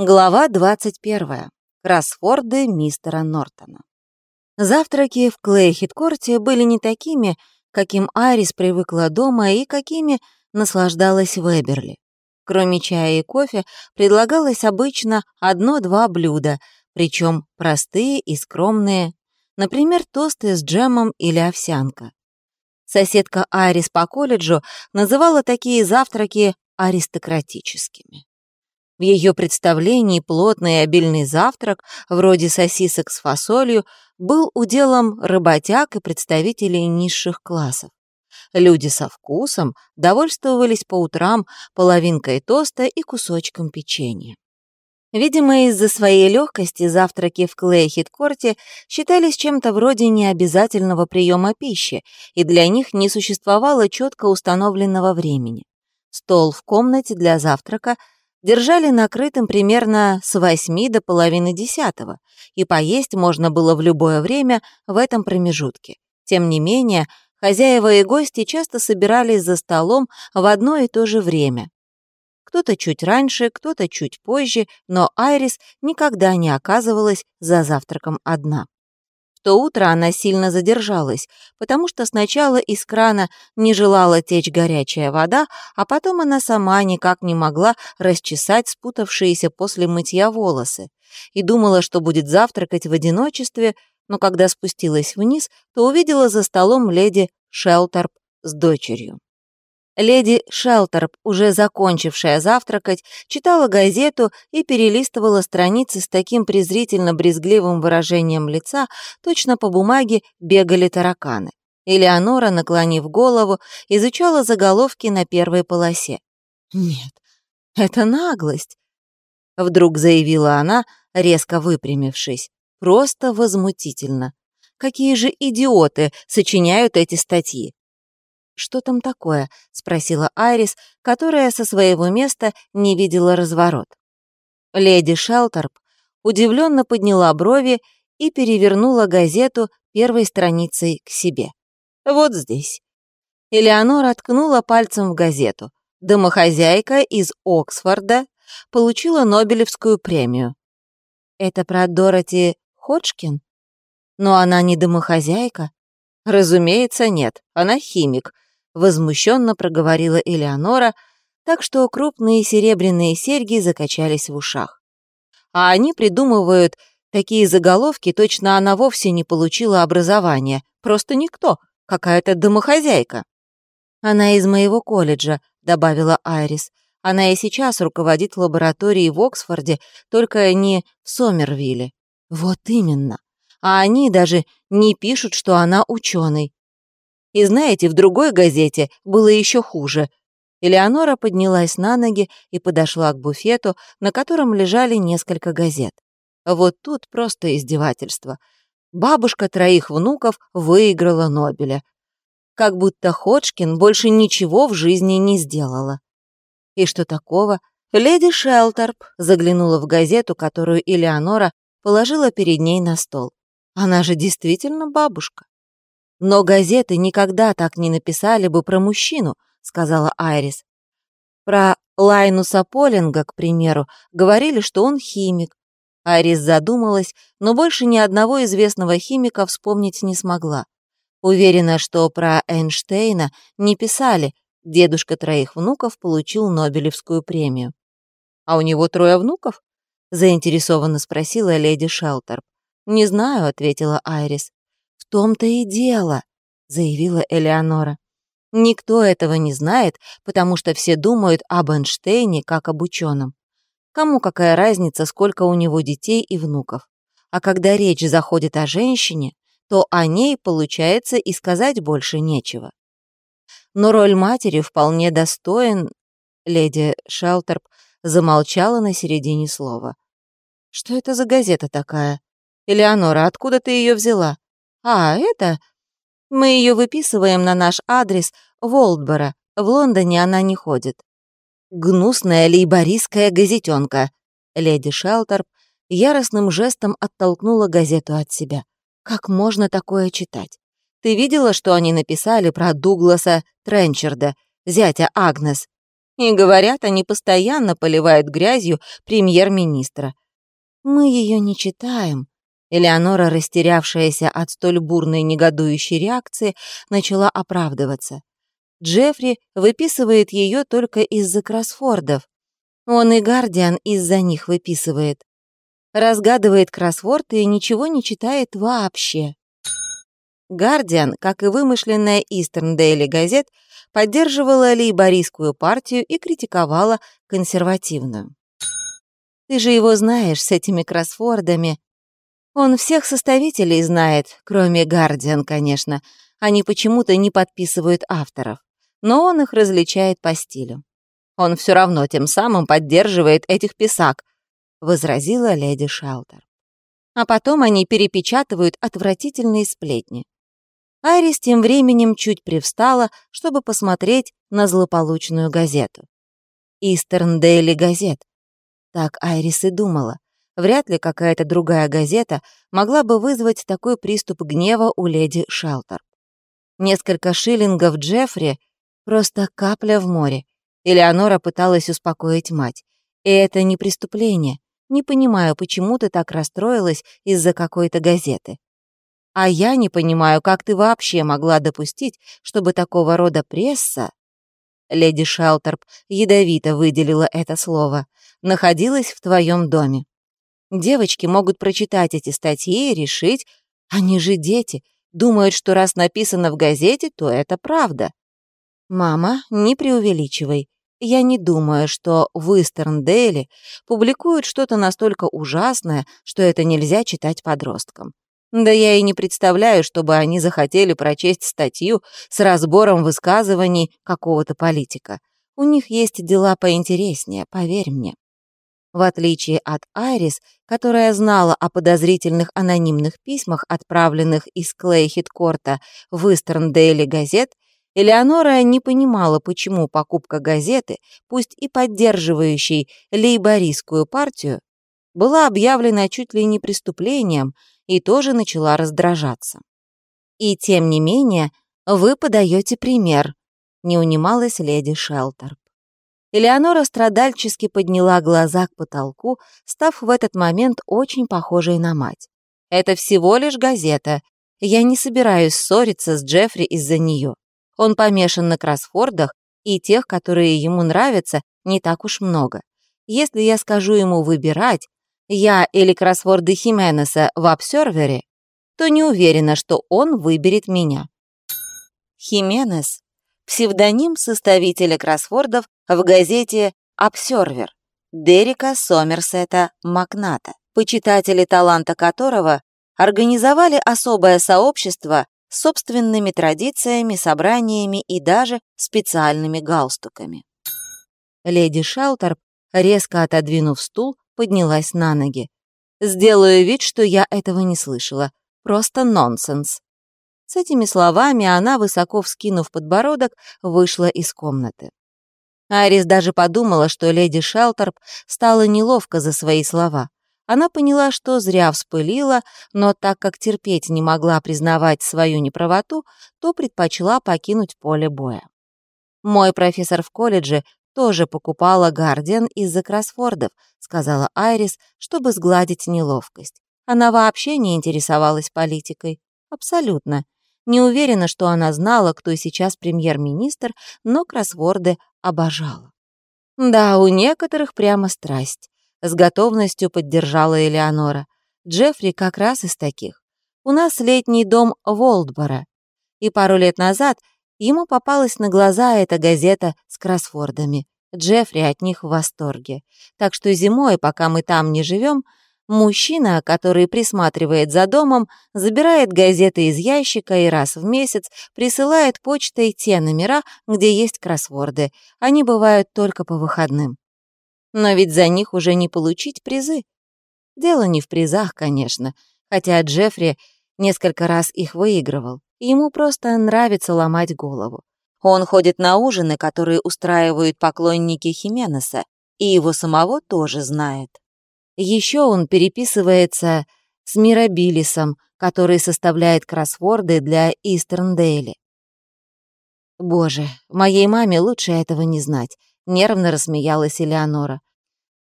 Глава 21. Кроссворды мистера Нортона. Завтраки в Клейхиткорте были не такими, каким Айрис привыкла дома и какими наслаждалась Веберли. Кроме чая и кофе предлагалось обычно одно-два блюда, причем простые и скромные, например, тосты с джемом или овсянка. Соседка Айрис по колледжу называла такие завтраки аристократическими. В ее представлении плотный и обильный завтрак, вроде сосисок с фасолью, был уделом работяг и представителей низших классов. Люди со вкусом довольствовались по утрам половинкой тоста и кусочком печенья. Видимо, из-за своей легкости завтраки в Клейхит-корте считались чем-то вроде необязательного приема пищи, и для них не существовало четко установленного времени. Стол в комнате для завтрака держали накрытым примерно с восьми до половины десятого, и поесть можно было в любое время в этом промежутке. Тем не менее, хозяева и гости часто собирались за столом в одно и то же время. Кто-то чуть раньше, кто-то чуть позже, но Айрис никогда не оказывалась за завтраком одна. То утро она сильно задержалась, потому что сначала из крана не желала течь горячая вода, а потом она сама никак не могла расчесать спутавшиеся после мытья волосы и думала, что будет завтракать в одиночестве, но когда спустилась вниз, то увидела за столом леди Шелтерп с дочерью. Леди Шелтерп, уже закончившая завтракать, читала газету и перелистывала страницы с таким презрительно-брезгливым выражением лица, точно по бумаге бегали тараканы. Элеонора, наклонив голову, изучала заголовки на первой полосе. «Нет, это наглость», — вдруг заявила она, резко выпрямившись. «Просто возмутительно. Какие же идиоты сочиняют эти статьи? «Что там такое?» — спросила Айрис, которая со своего места не видела разворот. Леди Шелтерп удивленно подняла брови и перевернула газету первой страницей к себе. «Вот здесь». Элеонора ткнула пальцем в газету. Домохозяйка из Оксфорда получила Нобелевскую премию. «Это про Дороти Ходжкин? Но она не домохозяйка?» «Разумеется, нет. Она химик», возмущенно проговорила Элеонора, так что крупные серебряные серьги закачались в ушах. А они придумывают такие заголовки, точно она вовсе не получила образования, просто никто, какая-то домохозяйка. Она из моего колледжа, добавила Айрис. Она и сейчас руководит лабораторией в Оксфорде, только не в Сомервилле. Вот именно. А они даже не пишут, что она ученый. И знаете, в другой газете было еще хуже. Элеонора поднялась на ноги и подошла к буфету, на котором лежали несколько газет. Вот тут просто издевательство. Бабушка троих внуков выиграла Нобеля. Как будто Ходжкин больше ничего в жизни не сделала. И что такого? Леди Шелтерп заглянула в газету, которую Элеонора положила перед ней на стол. Она же действительно бабушка. «Но газеты никогда так не написали бы про мужчину», — сказала Айрис. Про Лайнуса Полинга, к примеру, говорили, что он химик. Айрис задумалась, но больше ни одного известного химика вспомнить не смогла. Уверена, что про Эйнштейна не писали, дедушка троих внуков получил Нобелевскую премию. «А у него трое внуков?» — заинтересованно спросила леди Шелтерп. «Не знаю», — ответила Айрис том-то и дело», — заявила Элеонора. «Никто этого не знает, потому что все думают об Эйнштейне как об ученом. Кому какая разница, сколько у него детей и внуков? А когда речь заходит о женщине, то о ней, получается, и сказать больше нечего. Но роль матери вполне достоин...» Леди Шелтерп замолчала на середине слова. «Что это за газета такая? Элеонора, откуда ты ее взяла?» «А, это...» «Мы ее выписываем на наш адрес в Олдборо. В Лондоне она не ходит». «Гнусная лейбористская газетенка!» Леди Шелтерп яростным жестом оттолкнула газету от себя. «Как можно такое читать? Ты видела, что они написали про Дугласа Тренчерда, зятя Агнес? И говорят, они постоянно поливают грязью премьер-министра. Мы ее не читаем. Элеонора, растерявшаяся от столь бурной негодующей реакции, начала оправдываться. Джеффри выписывает ее только из-за кроссфордов. Он и Гардиан из-за них выписывает. Разгадывает кроссворд и ничего не читает вообще. Гардиан, как и вымышленная Eastern Daily газет, поддерживала лейбористскую партию и критиковала консервативную. «Ты же его знаешь с этими кроссфордами. Он всех составителей знает, кроме Гардиан, конечно. Они почему-то не подписывают авторов, но он их различает по стилю. Он все равно тем самым поддерживает этих писак», — возразила леди Шелтер. А потом они перепечатывают отвратительные сплетни. Айрис тем временем чуть привстала, чтобы посмотреть на злополучную газету. «Истерн Дейли Газет». Так Айрис и думала. Вряд ли какая-то другая газета могла бы вызвать такой приступ гнева у леди Шелтер. Несколько шиллингов Джеффри — просто капля в море. Элеонора пыталась успокоить мать. И это не преступление. Не понимаю, почему ты так расстроилась из-за какой-то газеты. А я не понимаю, как ты вообще могла допустить, чтобы такого рода пресса...» Леди Шелтерп ядовито выделила это слово. «Находилась в твоем доме. Девочки могут прочитать эти статьи и решить, они же дети, думают, что раз написано в газете, то это правда. Мама, не преувеличивай. Я не думаю, что в Истерндейле публикуют что-то настолько ужасное, что это нельзя читать подросткам. Да я и не представляю, чтобы они захотели прочесть статью с разбором высказываний какого-то политика. У них есть дела поинтереснее, поверь мне. В отличие от Айрис, которая знала о подозрительных анонимных письмах, отправленных из Клейхиткорта в Истерн Дейли газет, Элеонора не понимала, почему покупка газеты, пусть и поддерживающей лейбористскую партию, была объявлена чуть ли не преступлением, и тоже начала раздражаться. «И тем не менее, вы подаете пример», — не унималась леди Шелтерп. Элеонора страдальчески подняла глаза к потолку, став в этот момент очень похожей на мать. «Это всего лишь газета. Я не собираюсь ссориться с Джеффри из-за нее. Он помешан на кроссфордах, и тех, которые ему нравятся, не так уж много. Если я скажу ему выбирать, я или кроссворды Хименеса в обсервере, то не уверена, что он выберет меня. Хименес — псевдоним составителя кроссвордов в газете «Обсервер» Дерека Сомерсета Макната, почитатели таланта которого организовали особое сообщество с собственными традициями, собраниями и даже специальными галстуками. Леди Шелтерп, резко отодвинув стул, поднялась на ноги. «Сделаю вид, что я этого не слышала. Просто нонсенс». С этими словами она, высоко вскинув подбородок, вышла из комнаты. Арис даже подумала, что леди Шелтерп стала неловко за свои слова. Она поняла, что зря вспылила, но так как терпеть не могла признавать свою неправоту, то предпочла покинуть поле боя. Мой профессор в колледже тоже покупала «Гардиан» из-за кроссфордов», сказала Айрис, чтобы сгладить неловкость. Она вообще не интересовалась политикой. Абсолютно. Не уверена, что она знала, кто сейчас премьер-министр, но кроссворды обожала. Да, у некоторых прямо страсть. С готовностью поддержала Элеонора. Джеффри как раз из таких. У нас летний дом Волдбора. И пару лет назад Ему попалась на глаза эта газета с кроссфордами. Джеффри от них в восторге. Так что зимой, пока мы там не живем, мужчина, который присматривает за домом, забирает газеты из ящика и раз в месяц присылает почтой те номера, где есть кроссворды. Они бывают только по выходным. Но ведь за них уже не получить призы. Дело не в призах, конечно, хотя Джеффри несколько раз их выигрывал. Ему просто нравится ломать голову. Он ходит на ужины, которые устраивают поклонники Хименеса, и его самого тоже знает. Еще он переписывается с Мирабилисом, который составляет кроссворды для Истерндейли. Боже, моей маме лучше этого не знать. нервно рассмеялась Элеонора.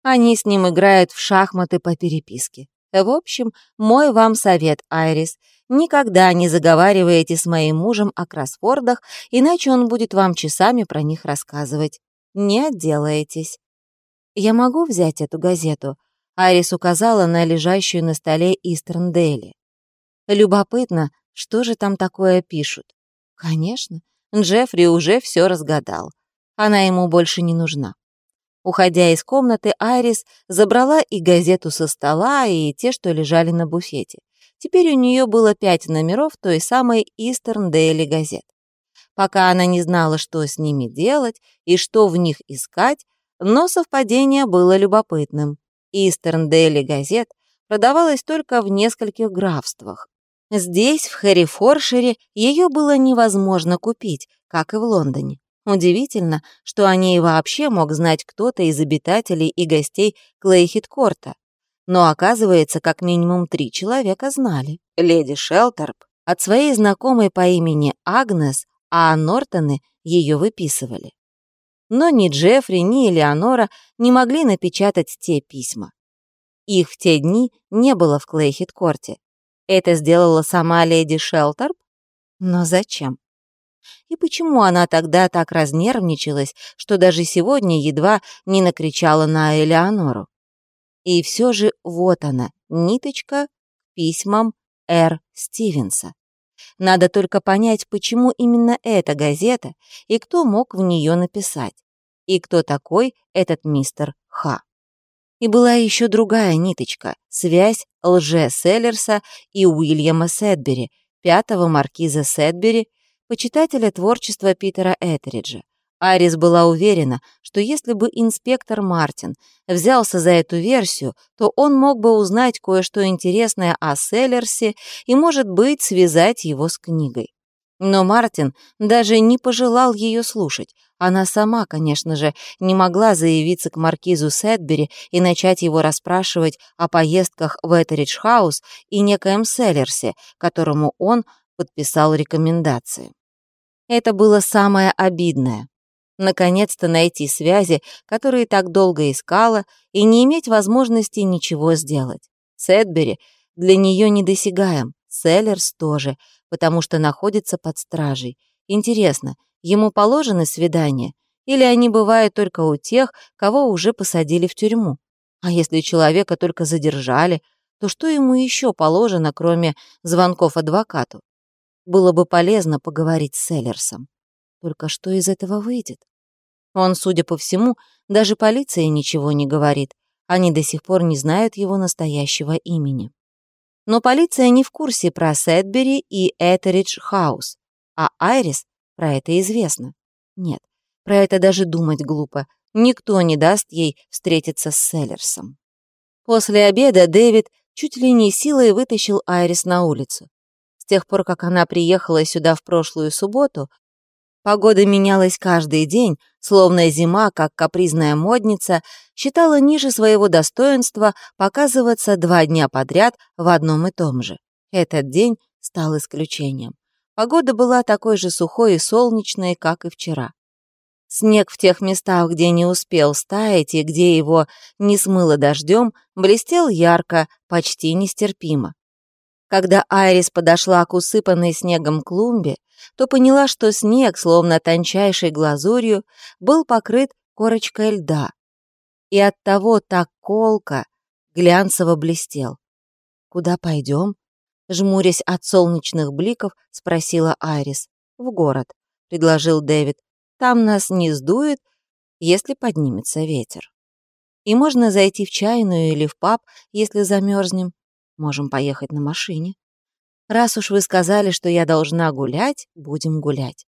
Они с ним играют в шахматы по переписке. В общем, мой вам совет, Айрис. Никогда не заговаривайте с моим мужем о кроссвордах, иначе он будет вам часами про них рассказывать. Не отделаетесь. Я могу взять эту газету? Айрис указала на лежащую на столе Истерн Дейли. Любопытно, что же там такое пишут? Конечно, Джеффри уже все разгадал. Она ему больше не нужна. Уходя из комнаты, Айрис забрала и газету со стола, и те, что лежали на буфете. Теперь у нее было пять номеров той самой Eastern Daily газет. Пока она не знала, что с ними делать и что в них искать, но совпадение было любопытным. Daily газет продавалась только в нескольких графствах. Здесь, в Хэррифоршире, ее было невозможно купить, как и в Лондоне. Удивительно, что о ней вообще мог знать кто-то из обитателей и гостей Клейхит-Корта. Но оказывается, как минимум три человека знали. Леди Шелтерп от своей знакомой по имени Агнес, а Нортоны ее выписывали. Но ни Джеффри, ни Элеонора не могли напечатать те письма. Их в те дни не было в Клейхит-Корте. Это сделала сама леди Шелтерп? Но зачем? И почему она тогда так разнервничалась, что даже сегодня едва не накричала на Элеонору? И все же вот она, ниточка к письмам Р. Стивенса. Надо только понять, почему именно эта газета и кто мог в нее написать. И кто такой этот мистер Х. И была еще другая ниточка — связь лже-Селлерса и Уильяма Сэдбери, пятого маркиза Сэдбери, почитателя творчества Питера Этериджа. Айрис была уверена, что если бы инспектор Мартин взялся за эту версию, то он мог бы узнать кое-что интересное о Селлерсе и, может быть, связать его с книгой. Но Мартин даже не пожелал ее слушать. Она сама, конечно же, не могла заявиться к маркизу Сетбери и начать его расспрашивать о поездках в Этеридж-хаус и некоем Селлерсе, которому он подписал рекомендации. Это было самое обидное. Наконец-то найти связи, которые так долго искала, и не иметь возможности ничего сделать. Сетбери для нее недосягаем, Селлерс тоже, потому что находится под стражей. Интересно, ему положены свидания? Или они бывают только у тех, кого уже посадили в тюрьму? А если человека только задержали, то что ему еще положено, кроме звонков адвокату? Было бы полезно поговорить с Селлерсом. Только что из этого выйдет? Он, судя по всему, даже полиция ничего не говорит. Они до сих пор не знают его настоящего имени. Но полиция не в курсе про Сетбери и Этеридж Хаус, а Айрис про это известно. Нет, про это даже думать глупо. Никто не даст ей встретиться с Селлерсом. После обеда Дэвид чуть ли не силой вытащил Айрис на улицу. С тех пор, как она приехала сюда в прошлую субботу, погода менялась каждый день, словно зима, как капризная модница, считала ниже своего достоинства показываться два дня подряд в одном и том же. Этот день стал исключением. Погода была такой же сухой и солнечной, как и вчера. Снег в тех местах, где не успел стаять и где его не смыло дождем, блестел ярко, почти нестерпимо. Когда Айрис подошла к усыпанной снегом клумбе, то поняла, что снег, словно тончайшей глазурью, был покрыт корочкой льда. И оттого так колко, глянцево блестел. «Куда пойдем?» Жмурясь от солнечных бликов, спросила Айрис. «В город», — предложил Дэвид. «Там нас не сдует, если поднимется ветер. И можно зайти в чайную или в паб, если замерзнем. Можем поехать на машине. Раз уж вы сказали, что я должна гулять, будем гулять.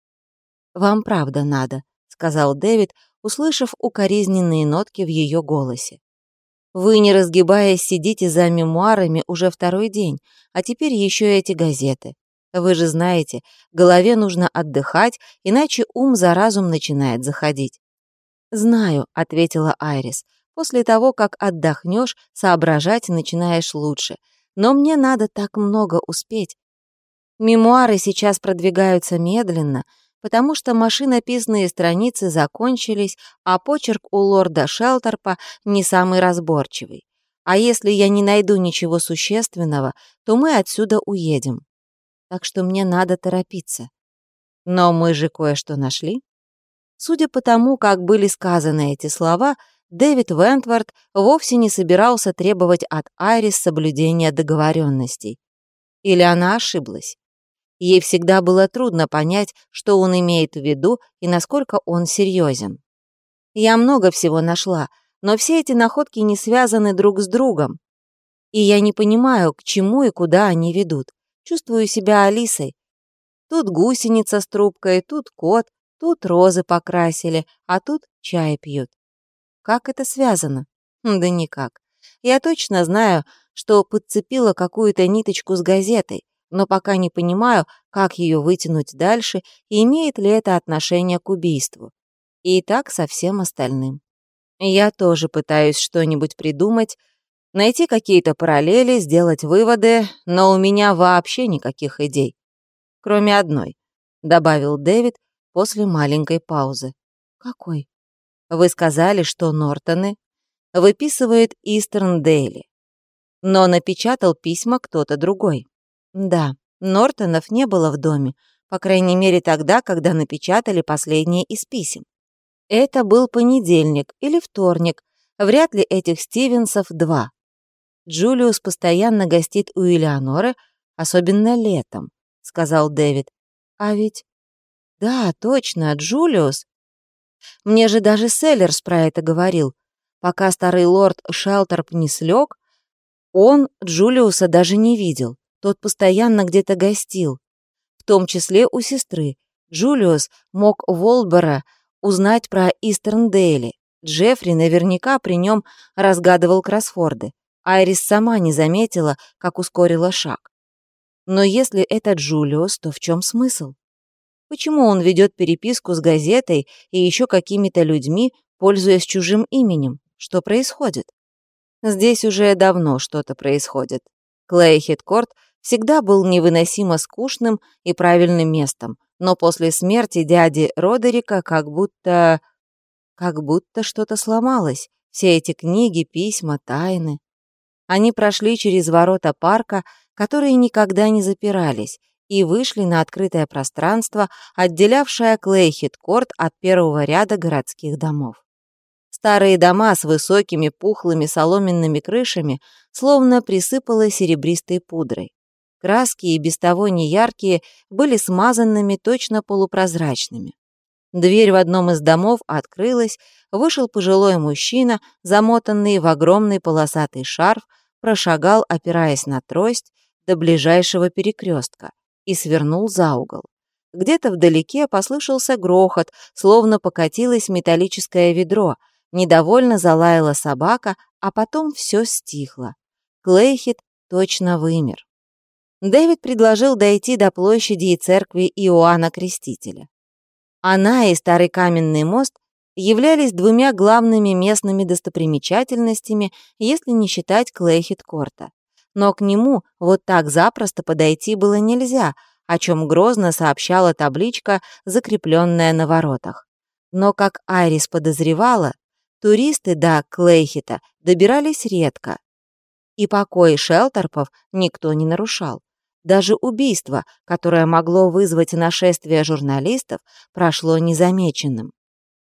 Вам правда надо, сказал Дэвид, услышав укоризненные нотки в ее голосе. Вы, не разгибаясь, сидите за мемуарами уже второй день, а теперь еще эти газеты. Вы же знаете, голове нужно отдыхать, иначе ум за разум начинает заходить. «Знаю», — ответила Айрис. «После того, как отдохнешь, соображать начинаешь лучше. Но мне надо так много успеть. Мемуары сейчас продвигаются медленно, потому что машинописные страницы закончились, а почерк у лорда Шелтерпа не самый разборчивый. А если я не найду ничего существенного, то мы отсюда уедем. Так что мне надо торопиться. Но мы же кое-что нашли. Судя по тому, как были сказаны эти слова, Дэвид Вентвард вовсе не собирался требовать от Айрис соблюдения договоренностей. Или она ошиблась? Ей всегда было трудно понять, что он имеет в виду и насколько он серьезен. Я много всего нашла, но все эти находки не связаны друг с другом. И я не понимаю, к чему и куда они ведут. Чувствую себя Алисой. Тут гусеница с трубкой, тут кот, тут розы покрасили, а тут чай пьют. Как это связано? Да никак. Я точно знаю, что подцепила какую-то ниточку с газетой, но пока не понимаю, как ее вытянуть дальше и имеет ли это отношение к убийству. И так со всем остальным. Я тоже пытаюсь что-нибудь придумать, найти какие-то параллели, сделать выводы, но у меня вообще никаких идей. Кроме одной, добавил Дэвид после маленькой паузы. Какой? Вы сказали, что Нортоны выписывает Истерн Дейли. Но напечатал письма кто-то другой. Да, Нортонов не было в доме, по крайней мере тогда, когда напечатали последние из писем. Это был понедельник или вторник, вряд ли этих Стивенсов два. Джулиус постоянно гостит у Элеоноры, особенно летом, сказал Дэвид. А ведь... Да, точно, Джулиус. Мне же даже Селлерс про это говорил. Пока старый лорд Шелтерп не слег, он Джулиуса даже не видел. Тот постоянно где-то гостил. В том числе у сестры. Джулиус мог Волбора узнать про Истерндейли. Джеффри наверняка при нем разгадывал кроссфорды. Айрис сама не заметила, как ускорила шаг. Но если это Джулиус, то в чем смысл? Почему он ведет переписку с газетой и еще какими-то людьми, пользуясь чужим именем? Что происходит? Здесь уже давно что-то происходит. Клейхит-Корт всегда был невыносимо скучным и правильным местом, но после смерти дяди Родерика как будто... как будто что-то сломалось. Все эти книги, письма, тайны. Они прошли через ворота парка, которые никогда не запирались, и вышли на открытое пространство, отделявшее Клейхит-Корт от первого ряда городских домов. Старые дома с высокими пухлыми соломенными крышами словно присыпало серебристой пудрой. Краски и без того неяркие были смазанными точно полупрозрачными. Дверь в одном из домов открылась, вышел пожилой мужчина, замотанный в огромный полосатый шарф, прошагал, опираясь на трость, до ближайшего перекрестка и свернул за угол. Где-то вдалеке послышался грохот, словно покатилось металлическое ведро — Недовольно залаяла собака, а потом все стихло. Клейхит точно вымер. Дэвид предложил дойти до площади и церкви Иоанна Крестителя. Она и Старый Каменный мост являлись двумя главными местными достопримечательностями, если не считать Клейхит-Корта. Но к нему вот так запросто подойти было нельзя, о чем грозно сообщала табличка, закрепленная на воротах. Но, как Айрис подозревала, туристы до Клейхита добирались редко. И покой шелтерпов никто не нарушал. Даже убийство, которое могло вызвать нашествие журналистов, прошло незамеченным.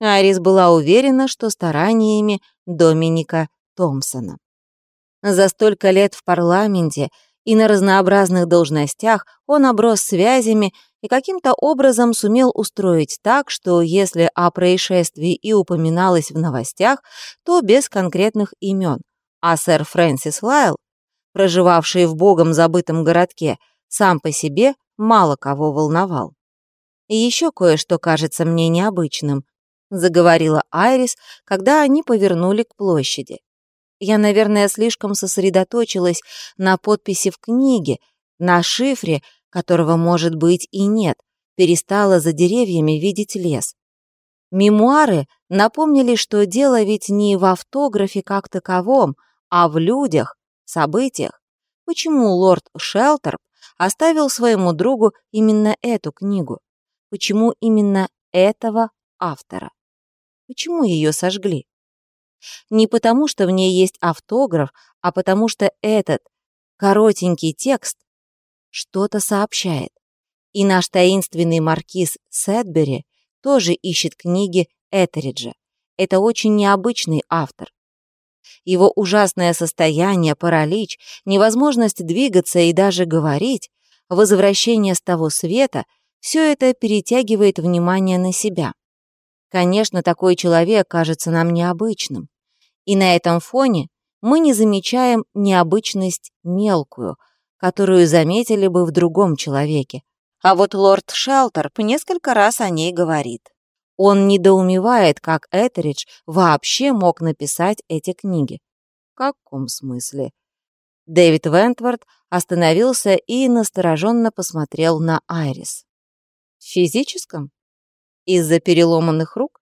Арис была уверена, что стараниями Доминика Томпсона. За столько лет в парламенте и на разнообразных должностях он оброс связями и каким-то образом сумел устроить так, что если о происшествии и упоминалось в новостях, то без конкретных имен, а сэр Фрэнсис Лайл, проживавший в богом забытом городке, сам по себе мало кого волновал. «И еще кое-что кажется мне необычным», — заговорила Айрис, когда они повернули к площади. «Я, наверное, слишком сосредоточилась на подписи в книге, на шифре, которого, может быть, и нет, перестала за деревьями видеть лес. Мемуары напомнили, что дело ведь не в автографе как таковом, а в людях, событиях. Почему лорд Шелтерп оставил своему другу именно эту книгу? почему именно этого автора. Почему ее сожгли? Не потому, что в ней есть автограф, а потому что этот коротенький текст что-то сообщает. И наш таинственный маркиз Сэдбери тоже ищет книги Этериджа. Это очень необычный автор. Его ужасное состояние, паралич, невозможность двигаться и даже говорить, возвращение с того света — все это перетягивает внимание на себя. Конечно, такой человек кажется нам необычным. И на этом фоне мы не замечаем необычность мелкую, которую заметили бы в другом человеке. А вот лорд Шелтер по несколько раз о ней говорит. Он недоумевает, как Этеридж вообще мог написать эти книги. В каком смысле? Дэвид Вентворд остановился и настороженно посмотрел на Айрис. В физическом? Из-за переломанных рук?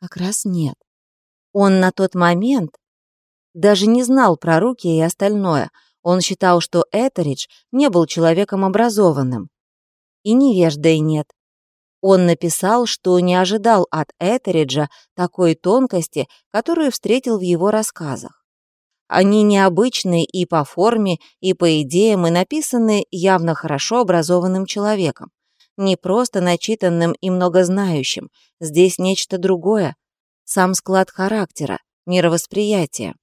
Как раз нет. Он на тот момент даже не знал про руки и остальное. Он считал, что Этеридж не был человеком образованным. И невеждой нет. Он написал, что не ожидал от Этериджа такой тонкости, которую встретил в его рассказах. Они необычны и по форме, и по идеям, и написаны явно хорошо образованным человеком. Не просто начитанным и многознающим. Здесь нечто другое. Сам склад характера, мировосприятия.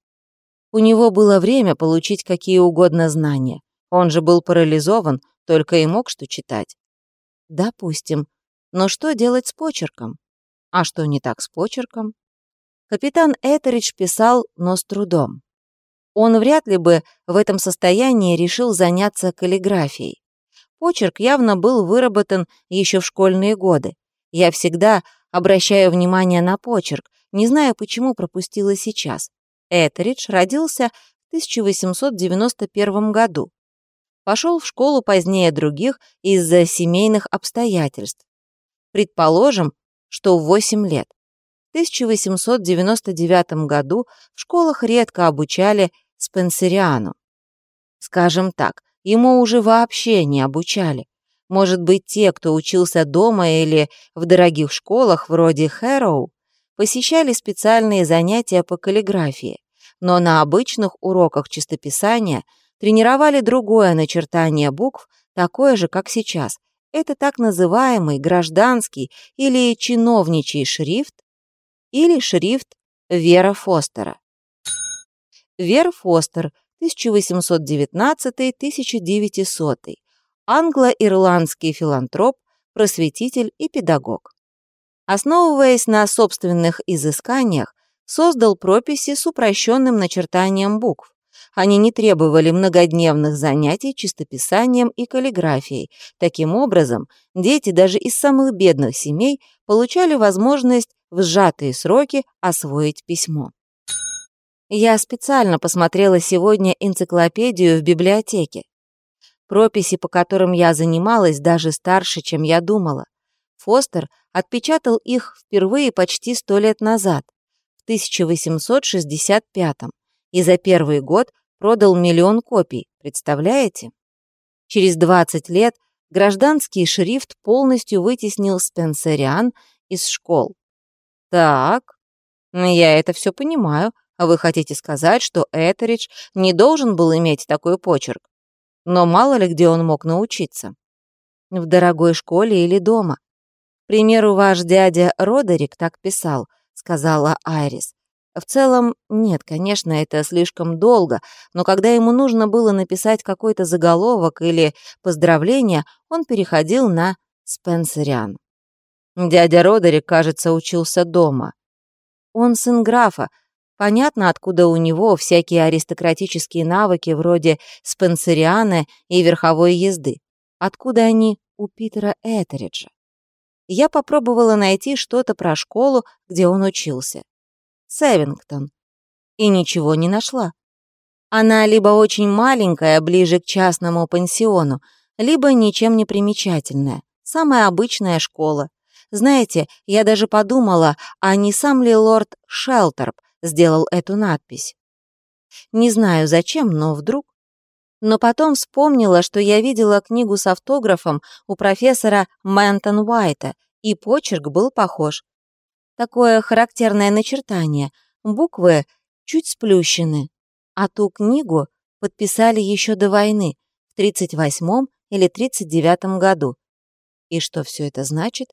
У него было время получить какие угодно знания. Он же был парализован, только и мог что читать. Допустим, но что делать с почерком? А что не так с почерком? Капитан Этеридж писал, но с трудом. Он вряд ли бы в этом состоянии решил заняться каллиграфией. Почерк явно был выработан еще в школьные годы. Я всегда обращаю внимание на почерк, не знаю, почему пропустила сейчас. Этеридж родился в 1891 году. Пошел в школу позднее других из-за семейных обстоятельств. Предположим, что в 8 лет. В 1899 году в школах редко обучали спенсериану. Скажем так, ему уже вообще не обучали. Может быть, те, кто учился дома или в дорогих школах вроде Хэроу, посещали специальные занятия по каллиграфии, но на обычных уроках чистописания тренировали другое начертание букв, такое же, как сейчас, это так называемый гражданский или чиновничий шрифт или шрифт Вера Фостера. Вера Фостер, 1819-1900, англо-ирландский филантроп, просветитель и педагог. Основываясь на собственных изысканиях, создал прописи с упрощенным начертанием букв, они не требовали многодневных занятий чистописанием и каллиграфией. Таким образом, дети даже из самых бедных семей получали возможность в сжатые сроки освоить письмо. Я специально посмотрела сегодня энциклопедию в библиотеке. Прописи, по которым я занималась, даже старше, чем я думала. Фостер отпечатал их впервые почти сто лет назад, в 1865 и за первый год продал миллион копий, представляете? Через 20 лет гражданский шрифт полностью вытеснил Спенсериан из школ. Так, я это все понимаю, а вы хотите сказать, что Этеридж не должен был иметь такой почерк? Но мало ли где он мог научиться. В дорогой школе или дома. Примеру, ваш дядя Родерик так писал, сказала Айрис. В целом, нет, конечно, это слишком долго, но когда ему нужно было написать какой-то заголовок или поздравление, он переходил на Спенсериан. Дядя Родерик, кажется, учился дома. Он сын графа. Понятно, откуда у него всякие аристократические навыки вроде Спенсериана и верховой езды. Откуда они у Питера Этериджа? Я попробовала найти что-то про школу, где он учился. Севингтон. И ничего не нашла. Она либо очень маленькая, ближе к частному пансиону, либо ничем не примечательная, самая обычная школа. Знаете, я даже подумала, а не сам ли лорд Шелтерп сделал эту надпись. Не знаю зачем, но вдруг. Но потом вспомнила, что я видела книгу с автографом у профессора Мэнтон Уайта И почерк был похож. Такое характерное начертание. Буквы чуть сплющены. А ту книгу подписали еще до войны, в 38-м или 39-м году. И что все это значит?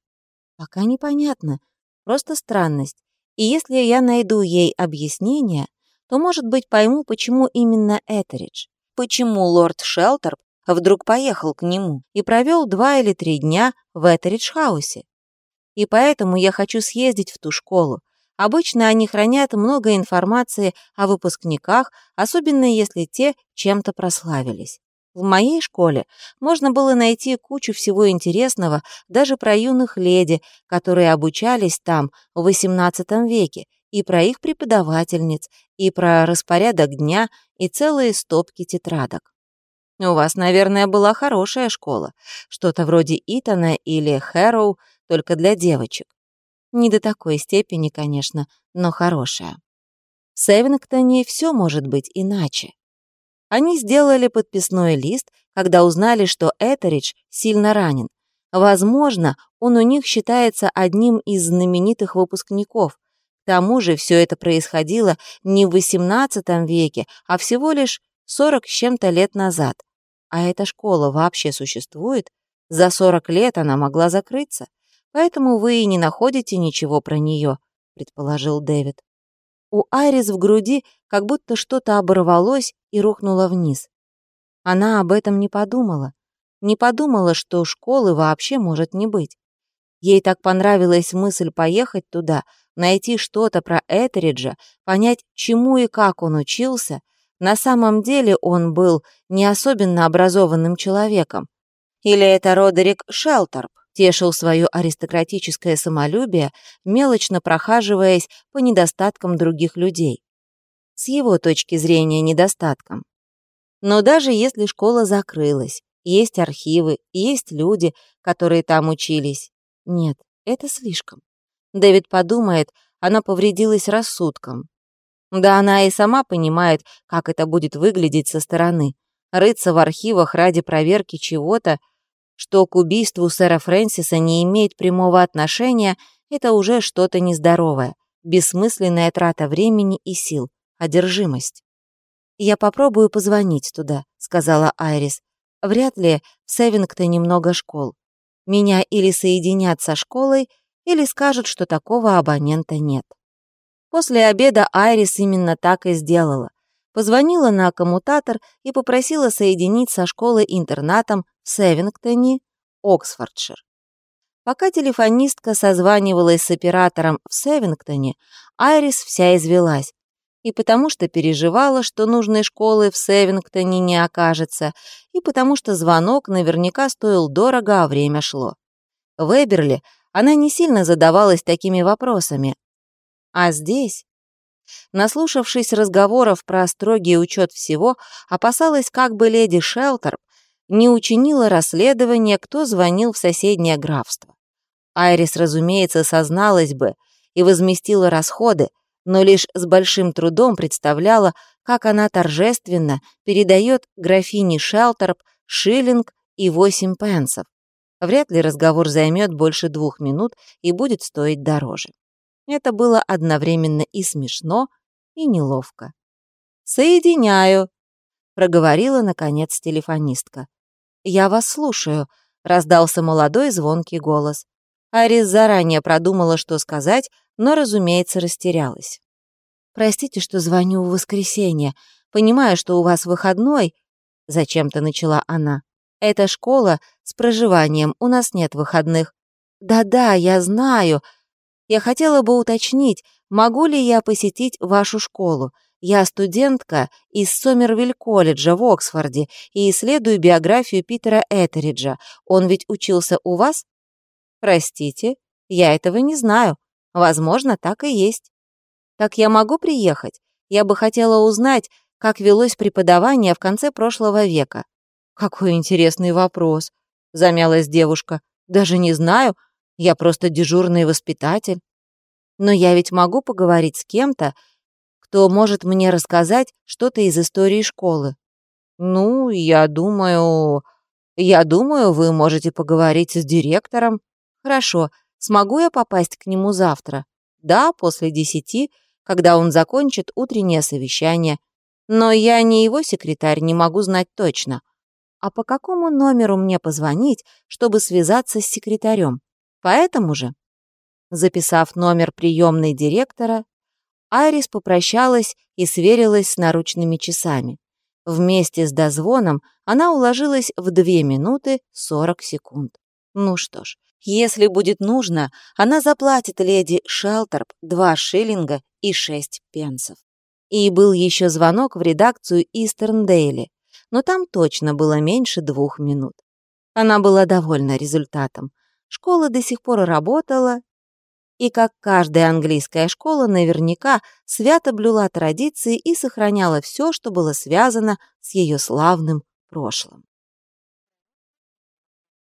Пока непонятно. Просто странность. И если я найду ей объяснение, то, может быть, пойму, почему именно Этеридж. Почему лорд Шелтерп вдруг поехал к нему и провел два или три дня в Этеридж-хаусе. И поэтому я хочу съездить в ту школу. Обычно они хранят много информации о выпускниках, особенно если те чем-то прославились. В моей школе можно было найти кучу всего интересного даже про юных леди, которые обучались там в XVIII веке, и про их преподавательниц, и про распорядок дня, и целые стопки тетрадок. У вас, наверное, была хорошая школа, что-то вроде Итана или Хэроу, только для девочек. Не до такой степени, конечно, но хорошая. В Севингтоне все может быть иначе. Они сделали подписной лист, когда узнали, что Этеридж сильно ранен. Возможно, он у них считается одним из знаменитых выпускников. Тому же все это происходило не в XVIII веке, а всего лишь 40 с чем-то лет назад. А эта школа вообще существует? За 40 лет она могла закрыться. Поэтому вы и не находите ничего про нее, предположил Дэвид. У Айрис в груди как будто что-то оборвалось и рухнуло вниз. Она об этом не подумала. Не подумала, что школы вообще может не быть. Ей так понравилась мысль поехать туда, найти что-то про Этериджа, понять, чему и как он учился. На самом деле он был не особенно образованным человеком. Или это Родерик Шелтерп тешил свое аристократическое самолюбие, мелочно прохаживаясь по недостаткам других людей. С его точки зрения недостаткам. Но даже если школа закрылась, есть архивы, есть люди, которые там учились. Нет, это слишком. Дэвид подумает, она повредилась рассудком. Да она и сама понимает, как это будет выглядеть со стороны. Рыться в архивах ради проверки чего-то, что к убийству сэра Фрэнсиса не имеет прямого отношения, это уже что-то нездоровое, бессмысленная трата времени и сил, одержимость. «Я попробую позвонить туда», — сказала Айрис. «Вряд ли в Севингтоне много школ. Меня или соединят со школой, или скажут, что такого абонента нет». После обеда Айрис именно так и сделала. Позвонила на коммутатор и попросила соединить со школой-интернатом в Севингтоне, Оксфордшир. Пока телефонистка созванивалась с оператором в Севингтоне, Айрис вся извелась. И потому что переживала, что нужной школы в Севингтоне не окажется, и потому что звонок наверняка стоил дорого, а время шло. В Эберли она не сильно задавалась такими вопросами, а здесь... Наслушавшись разговоров про строгий учет всего, опасалась, как бы леди Шелтерп не учинила расследование, кто звонил в соседнее графство. Айрис, разумеется, созналась бы и возместила расходы, но лишь с большим трудом представляла, как она торжественно передает графине Шелтерп шиллинг и восемь пенсов. Вряд ли разговор займет больше двух минут и будет стоить дороже. Это было одновременно и смешно, и неловко. «Соединяю», — проговорила, наконец, телефонистка. «Я вас слушаю», — раздался молодой звонкий голос. Арис заранее продумала, что сказать, но, разумеется, растерялась. «Простите, что звоню в воскресенье. Понимаю, что у вас выходной», — зачем-то начала она. «Это школа с проживанием, у нас нет выходных». «Да-да, я знаю», я хотела бы уточнить, могу ли я посетить вашу школу. Я студентка из Сомервиль-колледжа в Оксфорде и исследую биографию Питера Этериджа. Он ведь учился у вас? Простите, я этого не знаю. Возможно, так и есть. Так я могу приехать? Я бы хотела узнать, как велось преподавание в конце прошлого века. Какой интересный вопрос, замялась девушка. Даже не знаю, я просто дежурный воспитатель. Но я ведь могу поговорить с кем-то, кто может мне рассказать что-то из истории школы. Ну, я думаю... Я думаю, вы можете поговорить с директором. Хорошо, смогу я попасть к нему завтра. Да, после десяти, когда он закончит утреннее совещание. Но я не его секретарь, не могу знать точно. А по какому номеру мне позвонить, чтобы связаться с секретарем? Поэтому же, записав номер приемной директора, Айрис попрощалась и сверилась с наручными часами. Вместе с дозвоном она уложилась в 2 минуты 40 секунд. Ну что ж, если будет нужно, она заплатит леди Шелтерп 2 шиллинга и 6 пенсов. И был еще звонок в редакцию Истерн Дейли, но там точно было меньше двух минут. Она была довольна результатом. Школа до сих пор работала, и, как каждая английская школа, наверняка свято блюла традиции и сохраняла все, что было связано с ее славным прошлым.